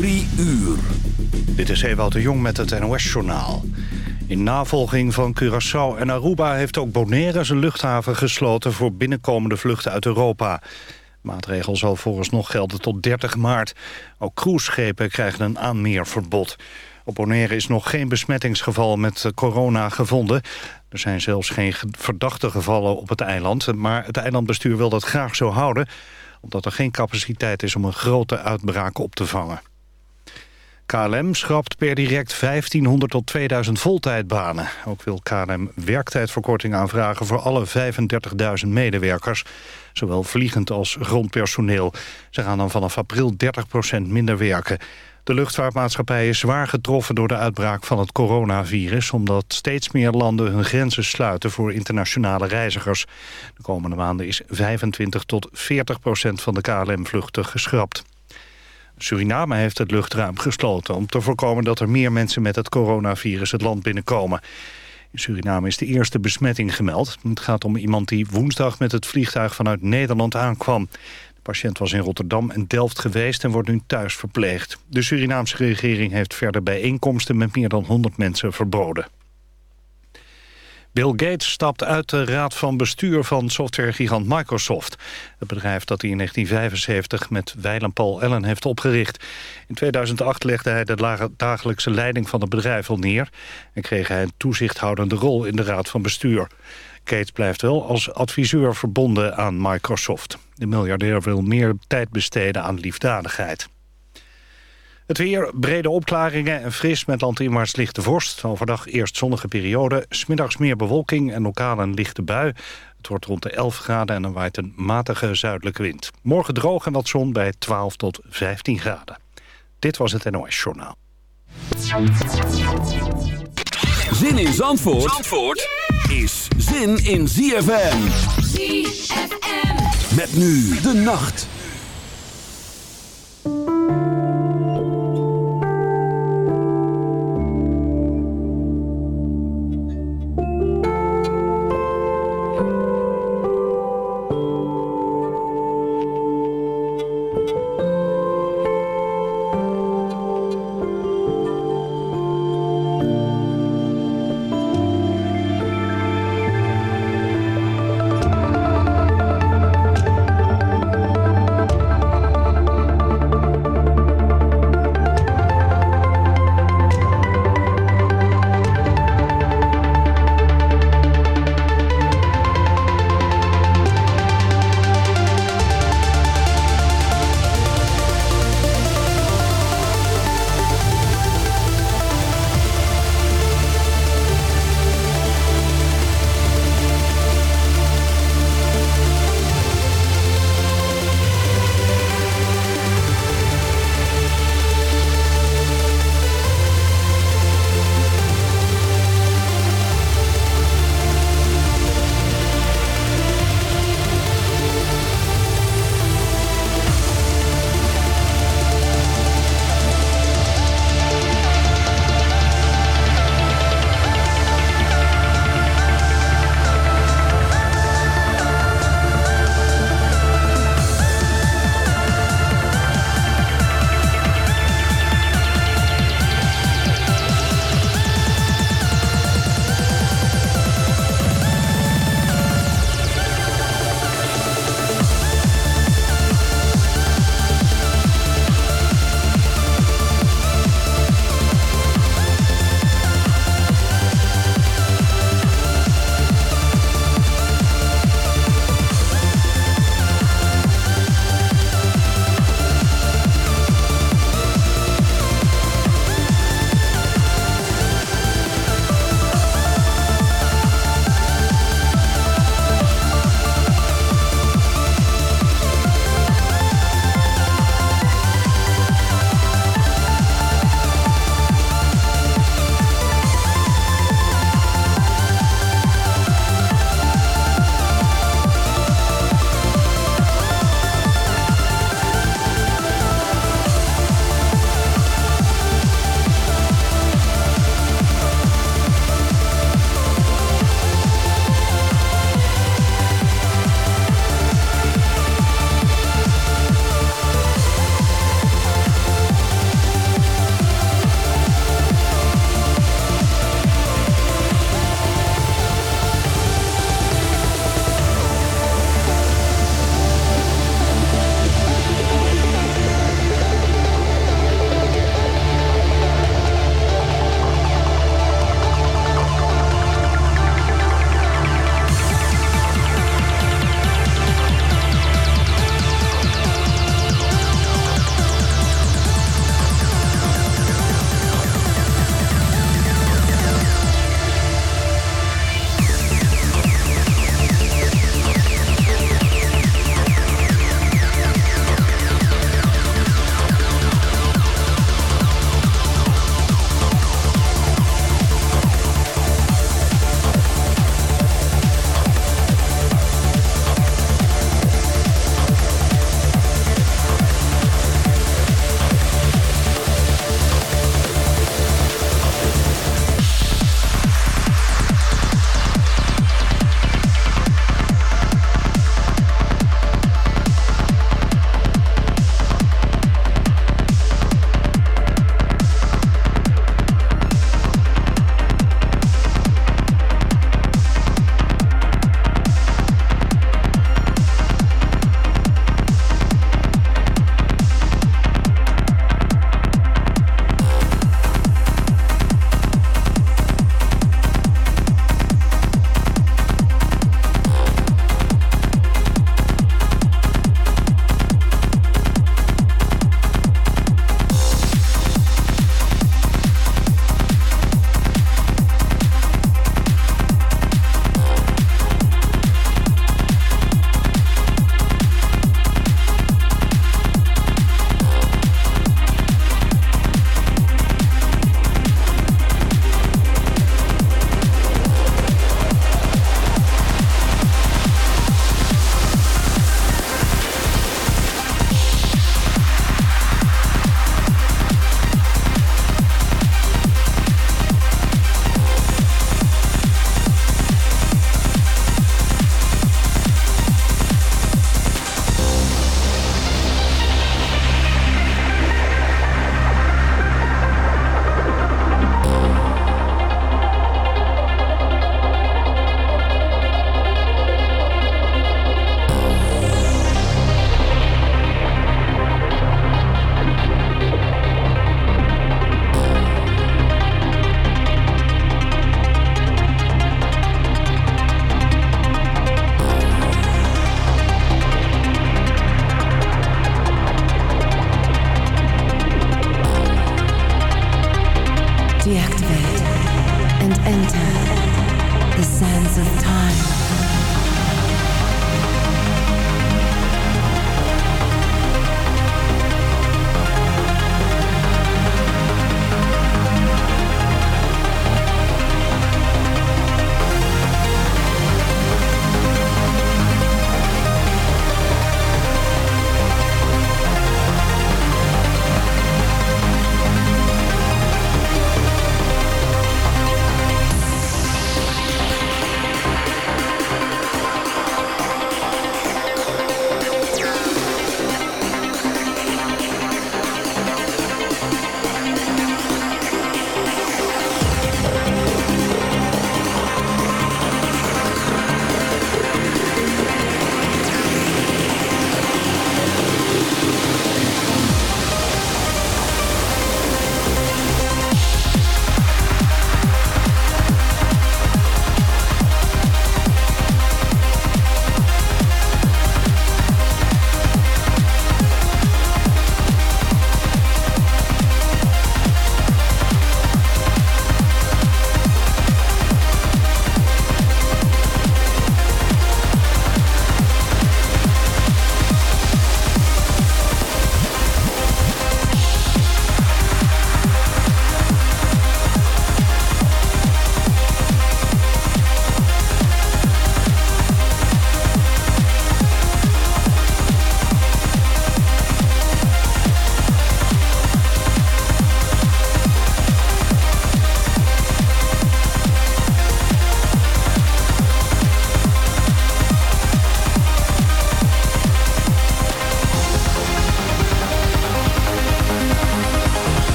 Uur. Dit is Ewout de Jong met het NOS-journaal. In navolging van Curaçao en Aruba heeft ook Bonaire zijn luchthaven gesloten... voor binnenkomende vluchten uit Europa. Maatregel zal vooralsnog gelden tot 30 maart. Ook cruiseschepen krijgen een aanmeerverbod. Op Bonaire is nog geen besmettingsgeval met corona gevonden. Er zijn zelfs geen verdachte gevallen op het eiland... maar het eilandbestuur wil dat graag zo houden omdat er geen capaciteit is om een grote uitbraak op te vangen. KLM schrapt per direct 1500 tot 2000 voltijdbanen. Ook wil KLM werktijdverkorting aanvragen voor alle 35.000 medewerkers. Zowel vliegend als grondpersoneel. Ze gaan dan vanaf april 30% minder werken. De luchtvaartmaatschappij is zwaar getroffen door de uitbraak van het coronavirus... omdat steeds meer landen hun grenzen sluiten voor internationale reizigers. De komende maanden is 25 tot 40 procent van de KLM-vluchten geschrapt. Suriname heeft het luchtruim gesloten om te voorkomen dat er meer mensen met het coronavirus het land binnenkomen. In Suriname is de eerste besmetting gemeld. Het gaat om iemand die woensdag met het vliegtuig vanuit Nederland aankwam. De patiënt was in Rotterdam en Delft geweest en wordt nu thuis verpleegd. De Surinaamse regering heeft verder bijeenkomsten met meer dan 100 mensen verboden. Bill Gates stapt uit de raad van bestuur van softwaregigant Microsoft. Het bedrijf dat hij in 1975 met Weiland Paul Allen heeft opgericht. In 2008 legde hij de dagelijkse leiding van het bedrijf al neer... en kreeg hij een toezichthoudende rol in de raad van bestuur. Gates blijft wel als adviseur verbonden aan Microsoft. De miljardair wil meer tijd besteden aan liefdadigheid. Het weer, brede opklaringen en fris met landinwaarts lichte vorst. Overdag eerst zonnige periode, smiddags meer bewolking en lokaal een lichte bui. Het wordt rond de 11 graden en dan waait een matige zuidelijke wind. Morgen droog en wat zon bij 12 tot 15 graden. Dit was het NOS Journaal. Zin in Zandvoort, Zandvoort is zin in ZFM. ZFM. Met nu de nacht.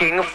looking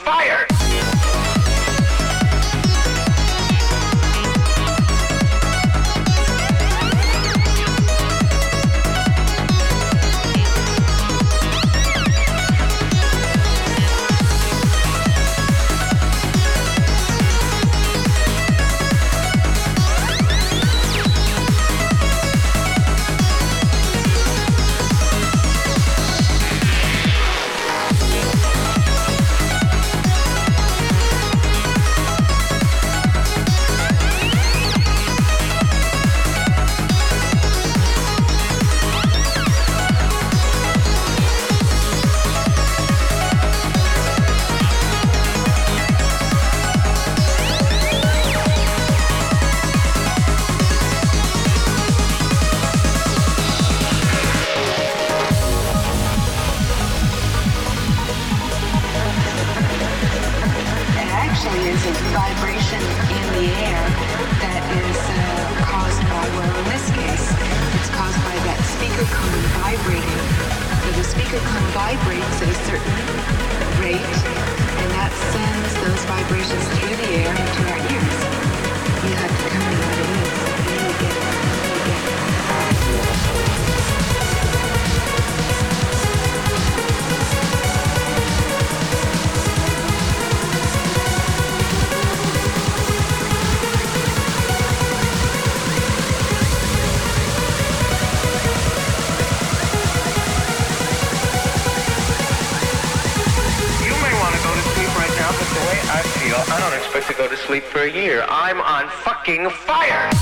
fucking fire!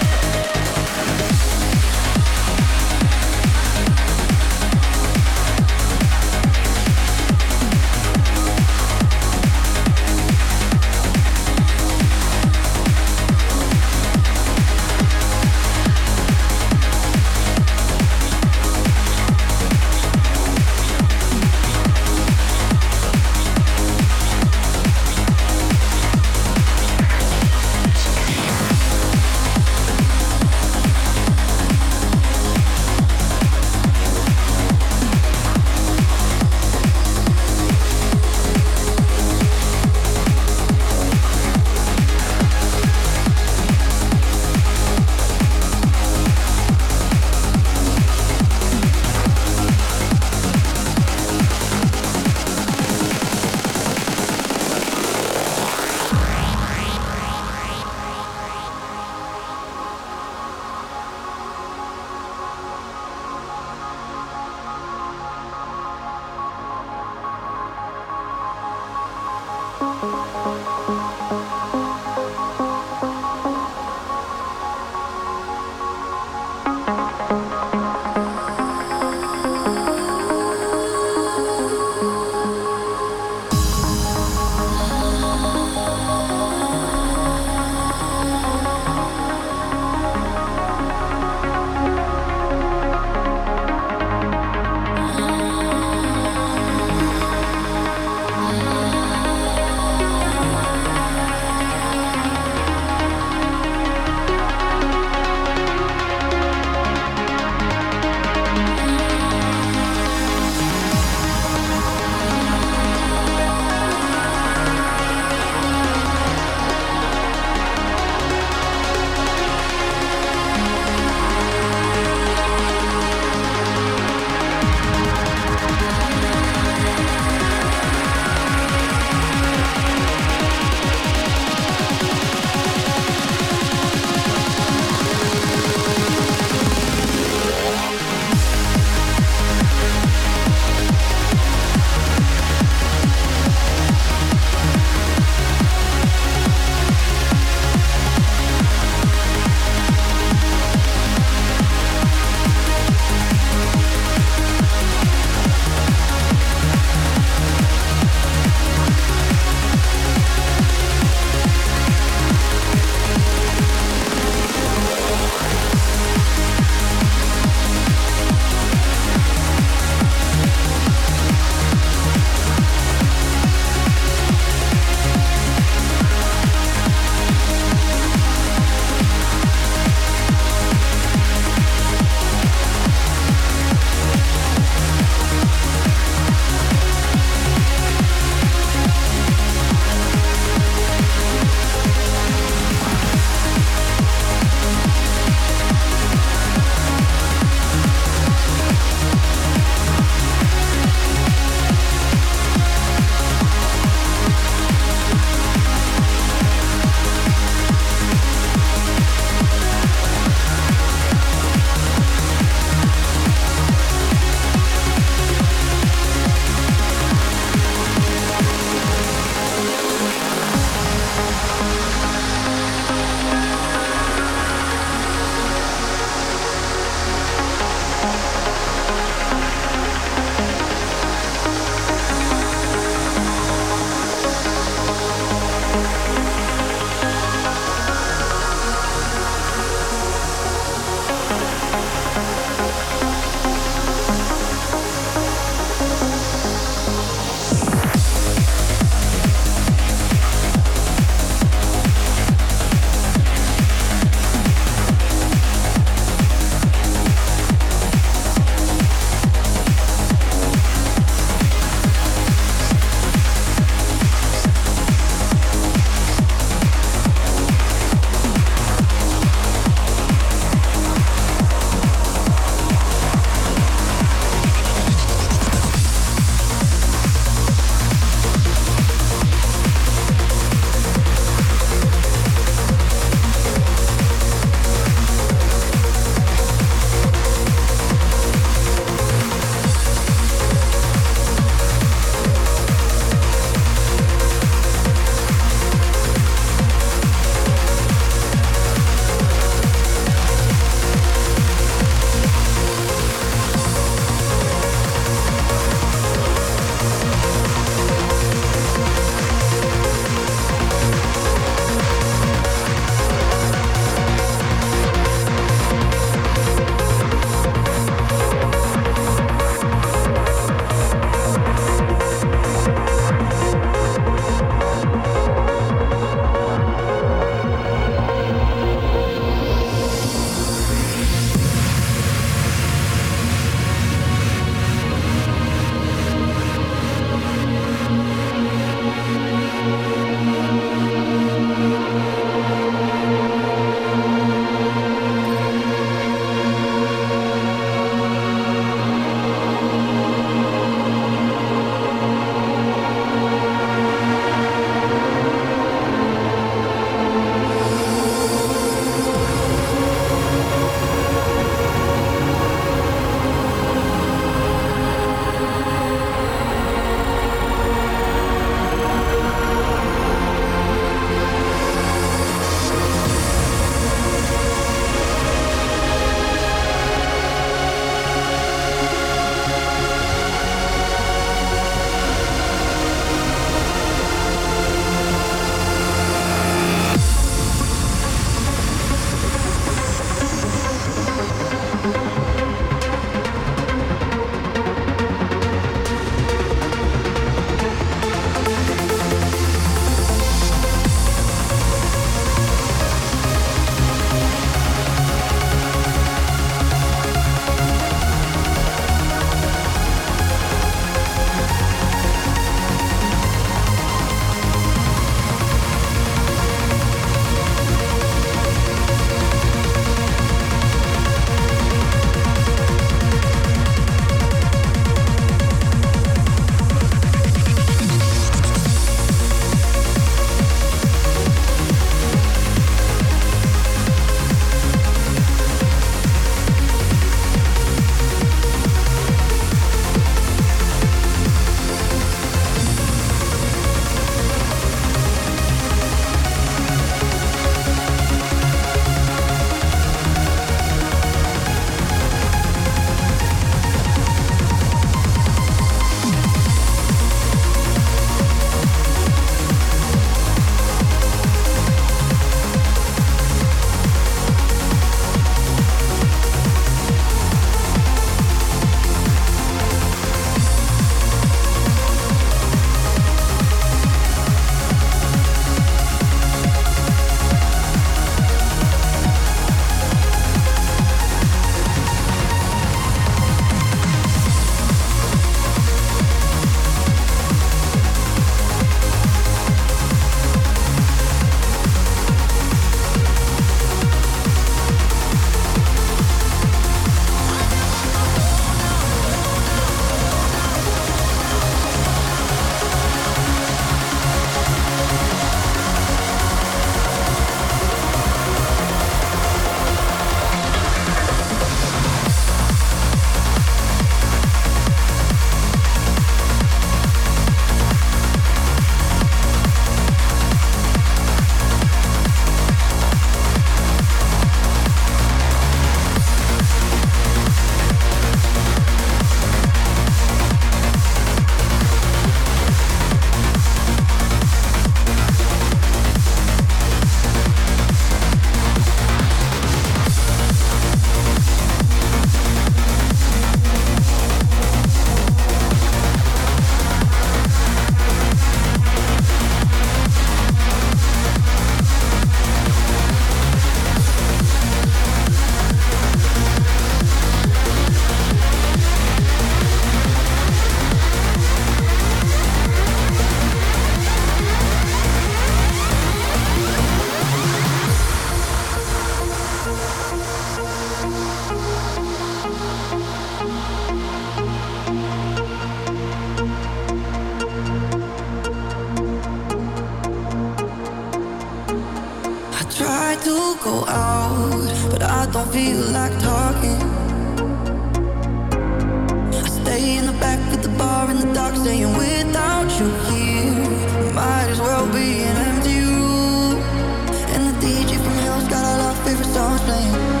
Playing.